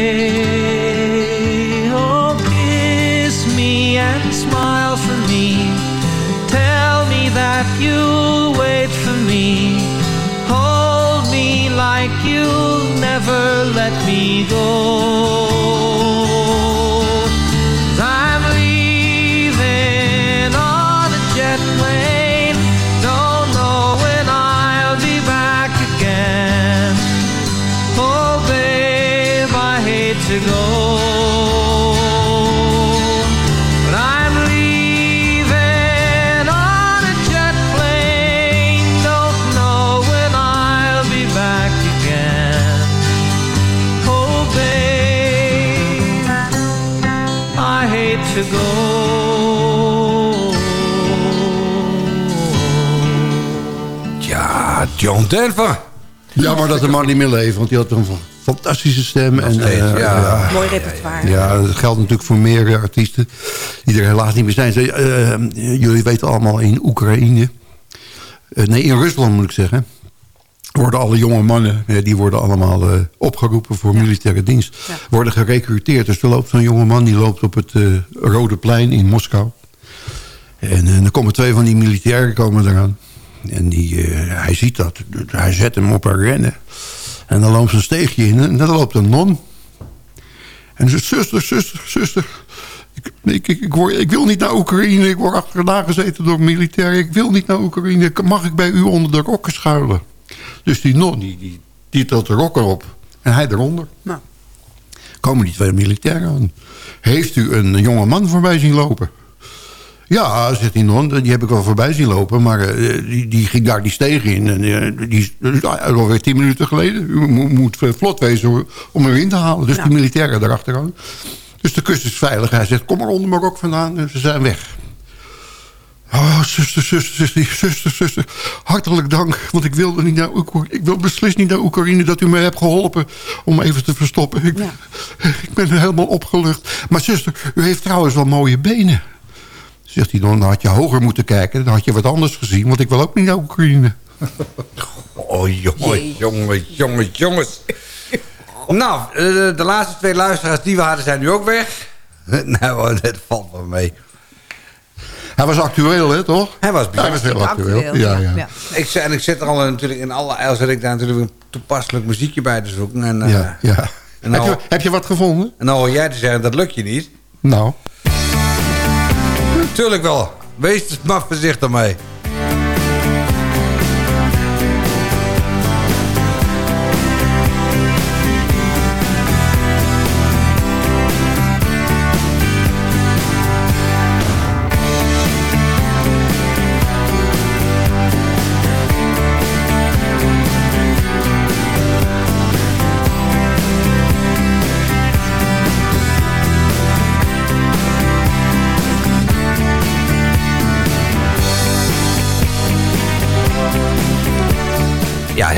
Denver. Jammer dat de man niet meer leeft, want die had een fantastische stem. En, steeds, eh, ja. Mooi repertoire. Ja, dat geldt natuurlijk voor meer eh, artiesten die er helaas niet meer zijn. Eh, jullie weten allemaal in Oekraïne, eh, nee in Rusland moet ik zeggen, worden alle jonge mannen, die worden allemaal eh, opgeroepen voor militaire dienst. Worden gerecruiteerd. Dus er loopt zo'n jonge man, die loopt op het eh, Rode Plein in Moskou. En, dan komen twee van die militairen komen eraan. En die, eh, hij ziet dat. Hij zet hem op een rennen. En dan loopt ze een steegje in en dan loopt een non. En ze zegt, zuster, zuster, zuster. Ik, ik, ik, ik, word, ik wil niet naar Oekraïne. Ik word achterna gezeten door militairen. Ik wil niet naar Oekraïne. Mag ik bij u onder de rokken schuilen? Dus die non, die, die, die tilt de rokken op. En hij eronder. Nou. Komen die twee militairen aan. Heeft u een jonge man voorbij zien lopen? Ja, zegt die non, die heb ik wel voorbij zien lopen. Maar eh, die, die ging daar die steeg in. En eh, die is uh, alweer tien minuten geleden. U moet, moet vlot wezen om hem in te halen. Dus Ja. die militairen erachteraan. Dus de kust is veilig. Hij zegt, kom maar onder mijn rok vandaan. En ze zijn weg. Oh, zuster, zuster, zuster, zuster, zuster. Hartelijk dank, want ik wilde niet naar Oekraïne. Ik wil beslist niet naar Oekraïne dat u mij hebt geholpen om even te verstoppen. Ik, ik ben helemaal opgelucht. Maar zuster, u heeft trouwens wel mooie benen. Zegt hij dan, dan had je hoger moeten kijken. Dan had je wat anders gezien, want ik wil ook niet naar Oekraïne. Oh, jongen, jongen, jongen, jongens. nou, eh, de laatste twee luisteraars die we hadden zijn nu ook weg. nou, dat valt wel mee. Hij was actueel, hè, toch? Hij was Hij was heel actueel. Ja, ja. Ik, zit- en ik zit er al natuurlijk in alle eil zit ik daar natuurlijk een toepasselijk muziekje bij te zoeken. En, eh, Ja, ja. En heb, je, heb je wat gevonden? en nou hoor jij te zeggen, dat lukt je niet. Nou. Tuurlijk wel. Wees maar voorzichtig mee.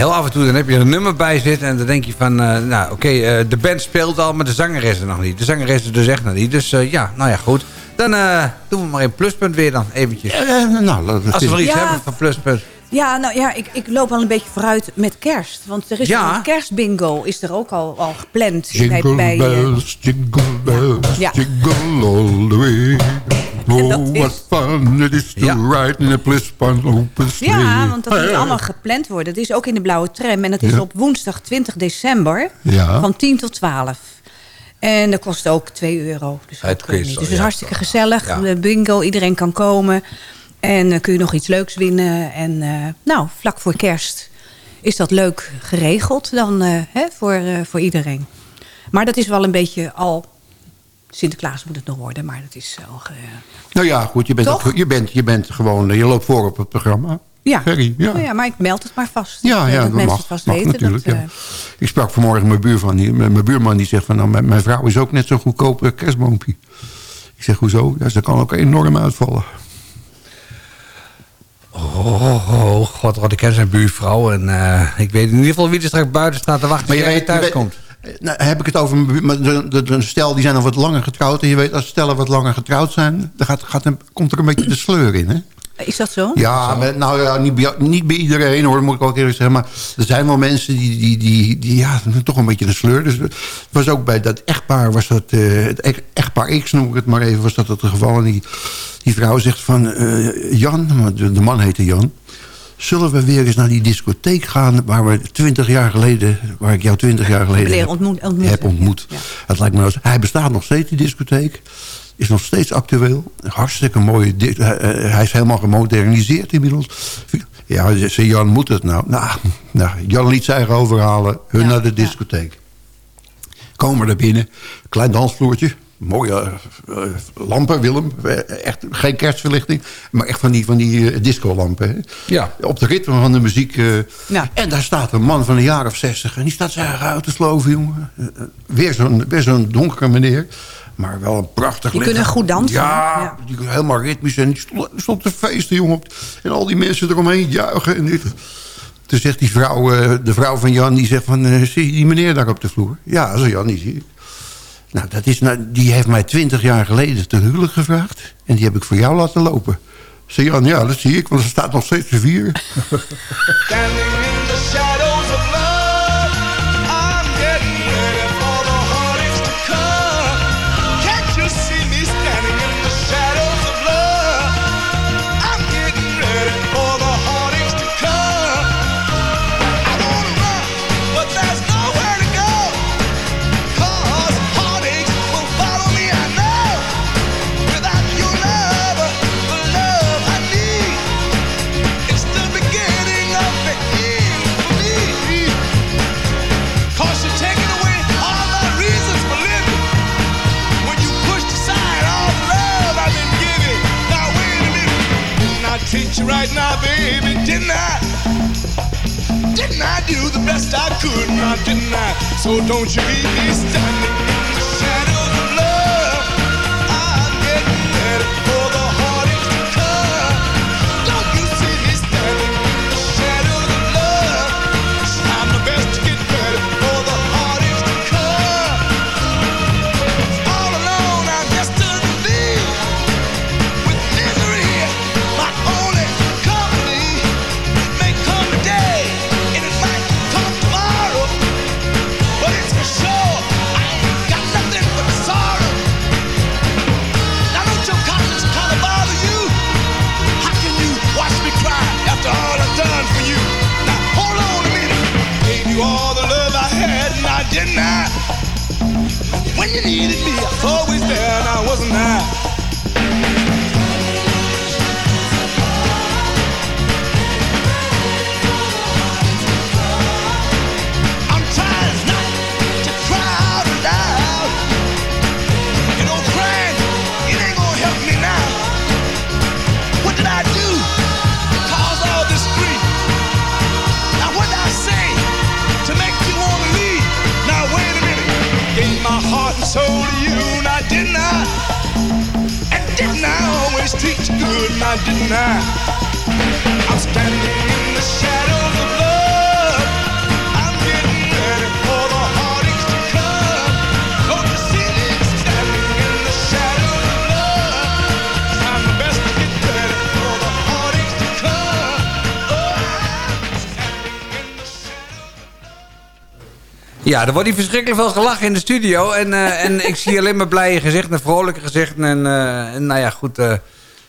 Heel af en toe dan heb je er een nummer bij zitten... en dan denk je van, eh, nou oké, eh, de band speelt al... maar de zanger is er nog niet. De zanger is er dus echt nog niet. Dus eh, ja, nou ja, goed. Dan eh, doen we maar een pluspunt weer dan, eventjes. nou, Als we er iets Ja. hebben van pluspunt. Ja, nou ja, ik, ik loop al een beetje vooruit met kerst. Want er is Ja. een kerstbingo, is er ook al, al gepland. Jingle bij, bij, bells, jingle bells, Ja. jingle all the way. Oh, what fun it is to ride in a bliss-pan open sleigh. ja, want dat moet Hey. allemaal gepland worden. Het is ook in de blauwe tram. En dat is Ja. op woensdag 20 december Ja. van 10 tot 12. En dat kost ook 2 euro. Dus, Het niet. dus het is ja, hartstikke gezellig. Ja. De bingo, iedereen kan komen. En dan kun je nog iets leuks winnen. En eh, nou, vlak voor kerst is dat leuk geregeld dan eh, hè, voor, eh, voor iedereen. Maar dat is wel een beetje al... Sinterklaas moet het nog worden, maar dat is al... ge- Nou ja, goed, je bent, ook- je bent, je bent gewoon, eh, je loopt voor op het programma. Ja. Ferry, ja. Oh ja, maar ik meld het maar vast. Ja, ja, dat dat mensen mag, het vast mag weten. natuurlijk. dat, ja. eh, Ik sprak vanmorgen mijn buurman, die, mijn mijn buurman die zegt van... Nou, mijn, mijn vrouw is ook net zo'n goedkope kerstboompje. Ik zeg, hoezo? Ja, ze kan ook enorm uitvallen. Oh, oh god, wat ik ken zijn buurvrouw. En eh, ik weet in ieder geval wie er straks buiten staat te wachten... Maar je je thuis komt. Nou, heb ik het over de stel, die zijn al wat langer getrouwd. En je weet, als stellen wat langer getrouwd zijn... dan gaat, gaat er, komt er een beetje de sleur in, hè? Is dat zo? Ja, maar, nou ja, niet bij, niet bij iedereen hoor, moet ik ook eerlijk zeggen. Maar er zijn wel mensen die, die, die, die ja, toch een beetje de sleur. Dus het was ook bij dat echtpaar, was dat, eh, het e- echtpaar X noem ik het maar even, was dat het geval. En die, die vrouw zegt van, eh, Jan, de, de man heette Jan. Zullen we weer eens naar die discotheek gaan... waar, we 20 jaar geleden, waar ik jou twintig jaar geleden heb, ontmoet- heb ontmoet. Het lijkt me nou, hij bestaat nog steeds, die discotheek. Is nog steeds actueel. Hartstikke mooi. di- Hij, eh, hij is helemaal gemoderniseerd inmiddels. Ja, ze Jan moet het nou. Nou, nou Jan liet zijn eigen overhalen. Hun naar de discotheek. Komen er binnen. Klein dansvloertje. Mooie eh, lampen, Willem. Eh, Echt geen kerstverlichting. Maar echt van die, van die eh, discolampen. hè. Ja. Op de ritme van de muziek. Ja. En daar staat een man van een jaar of zestig. En die staat zijn eigen uit te sloven, jongen. Weer zo'n weer zo'n donkere meneer. Maar wel een prachtig Die lichaam. kunnen goed dansen, Ja, ja. die kunnen helemaal ritmisch. En die stond, stond te feesten, jongen. En al die mensen eromheen juichen. En dit. Toen zegt die vrouw, eh, de vrouw van Jan, die zegt van... zie je die meneer daar op de vloer? Ja, zo Jan, die zie ik. Nou, dat is, nou, die heeft mij twintig jaar geleden ten huwelijk gevraagd. En die heb ik voor jou laten lopen. Zeg Jan, ja, dat zie ik, want er staat nog steeds te vier. right now, baby? Didn't I? Didn't I do the best I could? Didn't I? So don't you leave me standing didn't I? When you needed me, I was always there, and I wasn't I? sold you, and I did not. And didn't I always treat you good, and I didn't I? I'm standing. Ja, er wordt hier verschrikkelijk veel gelachen in de studio. En, eh, en ik zie alleen maar blije gezichten en vrolijke gezichten. En, eh, en nou ja, goed. eh,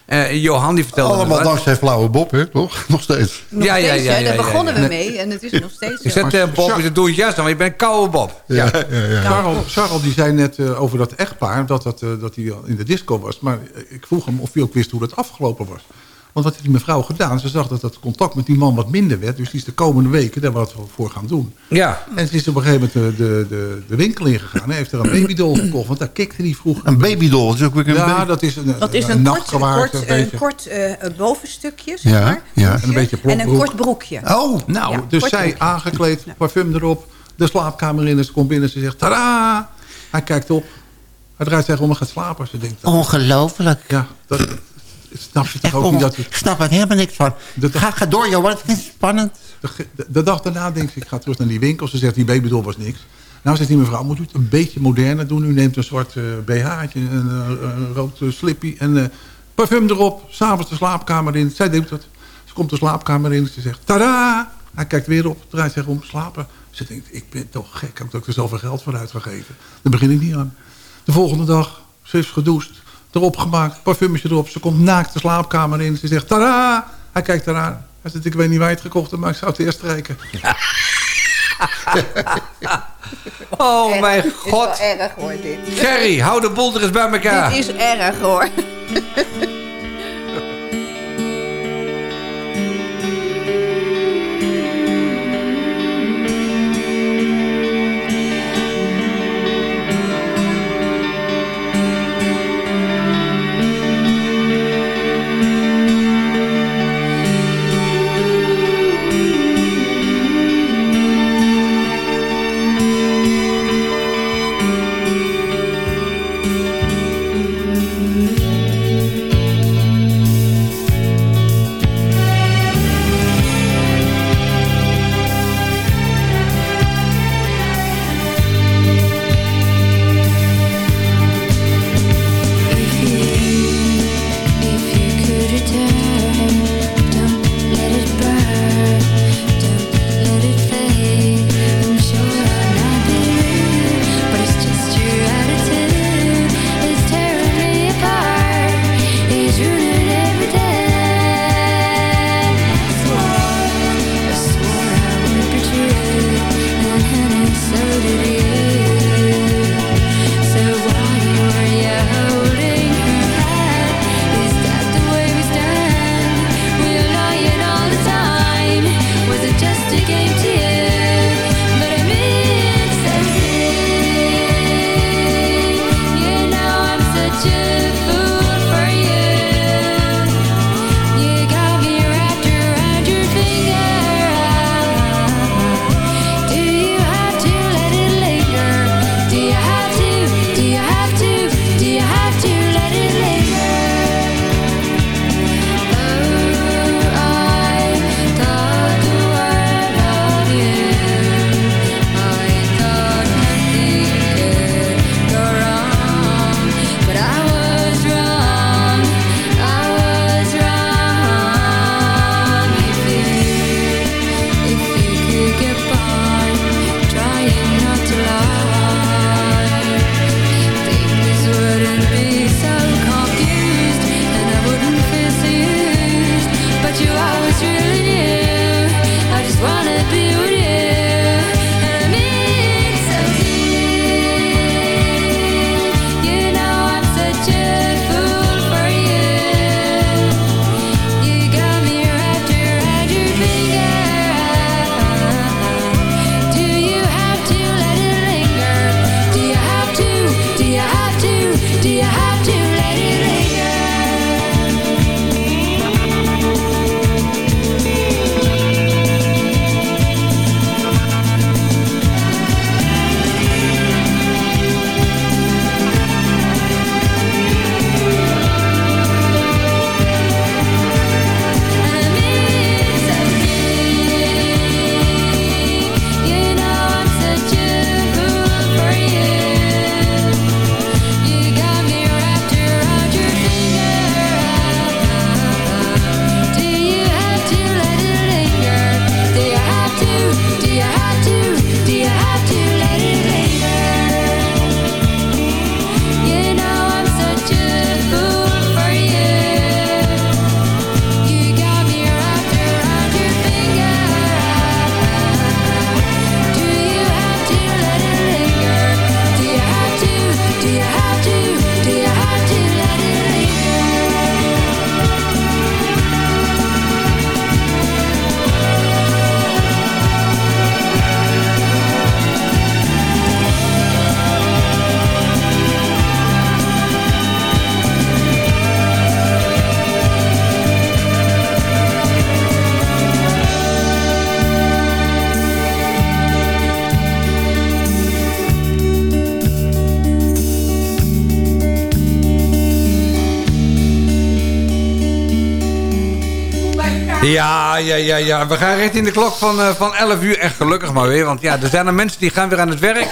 eh, Johan die vertelde Allemaal dankzij Flauwe Bob, hè, toch? Nog steeds. Nog Ja, ja, ja, ja, Daar begonnen we mee en het is nog steeds Ik zet uh, Bob in de doe jas aan, maar je bent een koude Bob. Ja, ja, ja. Charles, Charles die zei net eh, over dat echtpaar, dat, dat, eh, dat hij al in de disco was. Maar ik vroeg hem of hij ook wist hoe dat afgelopen was. Want wat heeft die mevrouw gedaan? Ze zag dat het contact met die man wat minder werd. Dus die is de komende weken daar wat voor gaan doen. Ja. En ze is op een gegeven moment de, de, de, de winkel ingegaan. En heeft er een babydoll gekocht. Want daar kikte hij vroeger. Een babydoll, dat is ook weer een Ja, baby- dat is een, Dat is een, een kort, nachtgewaad, kort, een een beetje. kort eh, bovenstukje, zeg Ja, maar. ja. En een beetje En een kort broekje. Oh, Nou, Ja, dus zij broekje. aangekleed, parfum erop, de slaapkamer in. En ze komt binnen en ze zegt, tada! Hij kijkt op. Hij draait zich om en gaat slapen. Ze denkt, Ongelooflijk. ja, dat, snap je toch ook niet dat... Ik snap er helemaal niks van. Ga, ga door, Johan. Het is spannend. De, de- de dag daarna denkt ze, ik ga terug naar die winkel. Ze zegt, die babydoll was niks. Nou zegt die mevrouw, moet u het een beetje moderner doen? U neemt een zwart eh BH'tje, een, eh, een rood slippy en eh, parfum erop. S'avonds de slaapkamer in. Zij doet dat. Ze komt de slaapkamer in. Ze zegt, tada! Hij kijkt weer op, draait zich om, slapen. Ze denkt, ik ben toch gek. Heb ik er zoveel geld voor uitgegeven? Daar begin ik niet aan. De volgende dag, ze heeft gedoucht, erop gemaakt, parfumetje erop. Ze komt naakt de slaapkamer in. Ze zegt, tada! Hij kijkt eraan. Hij zegt, ik weet niet waar je het gekocht hebt, maar ik zou het eerst strijken. Oh mijn is god. wel erg hoor, dit. Gerry, hou de boel er eens bij elkaar. Dit is erg hoor. Ja, ja, ja, ja. We gaan richting de klok van, eh, van 11 uur. Echt gelukkig maar weer. Want ja, er zijn er mensen die gaan weer aan het werk.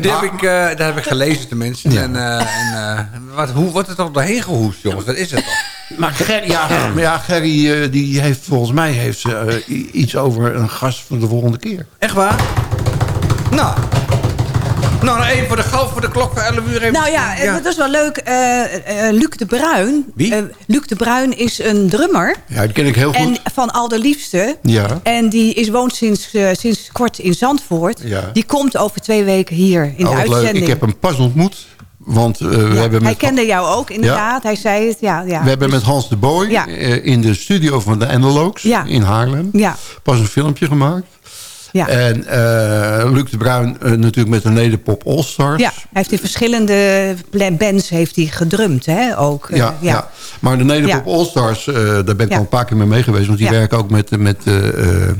Die heb ik, eh, dat heb ik gelezen tenminste. En, eh, en eh, wat, hoe wordt het toch doorheen gehoest, jongens? Wat is het toch? Maar Gerry, ja, maar ja, Gerry eh, die heeft volgens mij heeft ze, iets over een gast voor de volgende keer. Echt waar? Nou. Nou, nou even voor de gauw voor de klok voor 11 uur. Even Nou ja, eh, dat is wel leuk. Eh, eh, Luc de Bruin. Wie? Eh, Luc de Bruin is een drummer. Ja, die ken ik heel goed. En van Allerliefste. Ja. En die is, woont sinds, eh, sinds kort in Zandvoort. Ja. Die komt over twee weken hier in Oh, de wat leuk. uitzending. Ik heb hem pas ontmoet. Want eh, we hebben Hij met, kende jou ook, inderdaad. Hij zei het, ja. ja. we hebben met Hans de Boy eh, in de studio van de Analogues in Haarlem Ja. pas een filmpje gemaakt. Ja. En eh, Luc de Bruin eh, natuurlijk met de Nederpop All Stars. Ja, hij heeft in verschillende bands heeft hij gedrumd, hè, ook. eh, Ja, ja. maar de Nederpop Ja. All Stars, daar ben ik al een paar keer mee mee geweest. Want die werken ook met, met hoe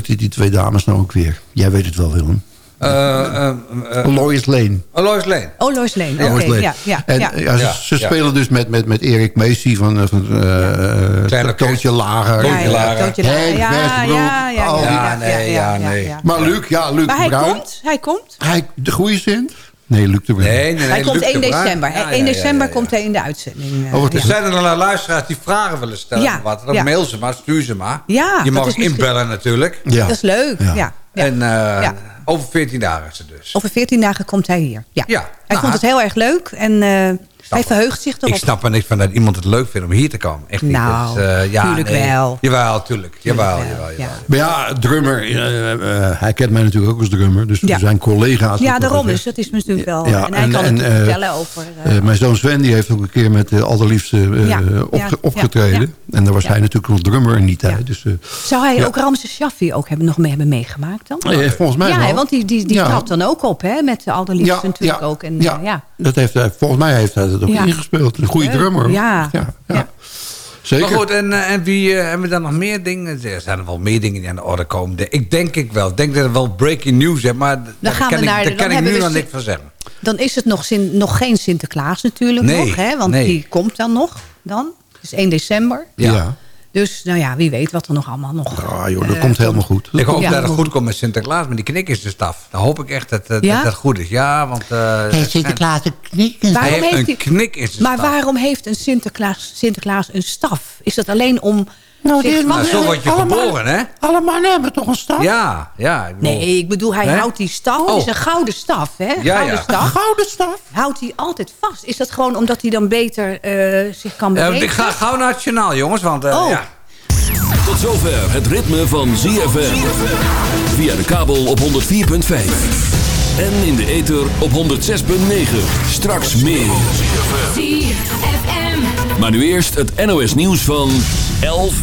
heet die, die twee dames nou ook weer? Jij weet het wel, Willem. Eh, eh, eh, Lois Lane. Oh, Lois Lane. Oh, Lois Lane, oké. Lois Lane. Ja, ja, en ja. ja, ze, Ja, ze ja. spelen dus met, met, met Erik Macy van, eh, van eh Kleine Tootje Lager. Tootje Lager. Ja, ja, ja, Ja, nee, ja, nee. Maar Luc, ja, Luc Maar hij komt, hij komt. Hij, de goede zin? Nee, Luc de Bruin. Nee, nee, nee. hij komt Luc de 1 Bruin. december. Ja, ja, 1 ja, ja, december ja. komt hij in de uitzending. eh, Oh, wat ja. is Zijn er dan luisteraars die vragen willen stellen? Wat? Dan ja. mail ze maar, stuur ze maar. Ja, Je dat mag misschien- inbellen natuurlijk. Ja. Dat is leuk, ja. ja. En eh, Ja. over 14 dagen is het dus. Over 14 dagen komt hij hier. Ja. Ja, Hij nou, vond het heel erg leuk en eh, hij verheugt zich erop. Ik snap er niks van dat iemand het leuk vindt om hier te komen. Echt niet. Nou, eh, ja, tuurlijk nee. wel. Jawel, tuurlijk. Jawel, jawel, jawel. Ja. Maar ja, drummer, eh, eh, hij kent mij natuurlijk ook als drummer. Dus Ja. we zijn collega's. Ja, daarom. Dus dat is natuurlijk wel... Ja, en hij en- kan en, het vertellen over... eh, Eh, mijn zoon Sven die heeft ook een keer met de allerliefste eh, Ja, opge- ja, opgetreden. ja, En daar was Ja. hij natuurlijk nog drummer in die tijd. Dus, eh, zou hij ja. ook Ramses Shaffi ook hebben, nog mee hebben meegemaakt dan? Eh, volgens mij ja, want die, die, die Ja. trad dan ook op, hè? Met de allerliefste Ja, natuurlijk ja, ook. En, ja. ja. dat heeft hij, volgens mij heeft hij dat ook Ja. ingespeeld. Een goede Leuk. drummer. Ja. ja, ja. Zeker. Maar goed, en, eh, en wie eh, hebben we dan nog meer dingen? Er zijn er wel meer dingen die aan de orde komen. Ik denk ik wel. Ik denk dat er wel breaking news is, maar daar gaan kan, we ik, naar de- daar dan kan ik hebben nu we nog Sin- niks van zeggen. Dan is het nog, zin, nog geen Sinterklaas natuurlijk Nee, nog, hè? Want nee. die komt dan nog. Dan. Dus 1 december. Ja. Dus nou ja, wie weet wat er nog allemaal nog... Ah, joh, dat eh, komt helemaal goed. Ik hoop Ja. dat het goed komt met Sinterklaas, maar die knik is de staf. Dan hoop ik echt dat, eh, Ja? dat dat goed is. Ja, want... eh, Heeft Sinterklaas een knik in Waarom heeft een knik in zijn Maar waarom heeft een Sinterklaas, Sinterklaas een staf? Is dat alleen om... Nou, die Nou, zo word je Allemaal- geboren, hè? Alle mannen hebben toch een staf? Ja, ja. Ik bedoel, Nee, ik bedoel, hij Hè? houdt die staf. Het Oh. is een gouden staf, hè? Ja, gouden ja. staf. Gouden staf? Houdt hij altijd vast? Is dat gewoon omdat hij dan beter eh, zich kan bewegen? ik ga gauw naar het journaal, jongens, want... eh, Oh. ja. Tot zover het ritme van ZFM. Via de kabel op 104.5. En in de ether op 106.9. Straks meer. Maar nu eerst het NOS nieuws van 11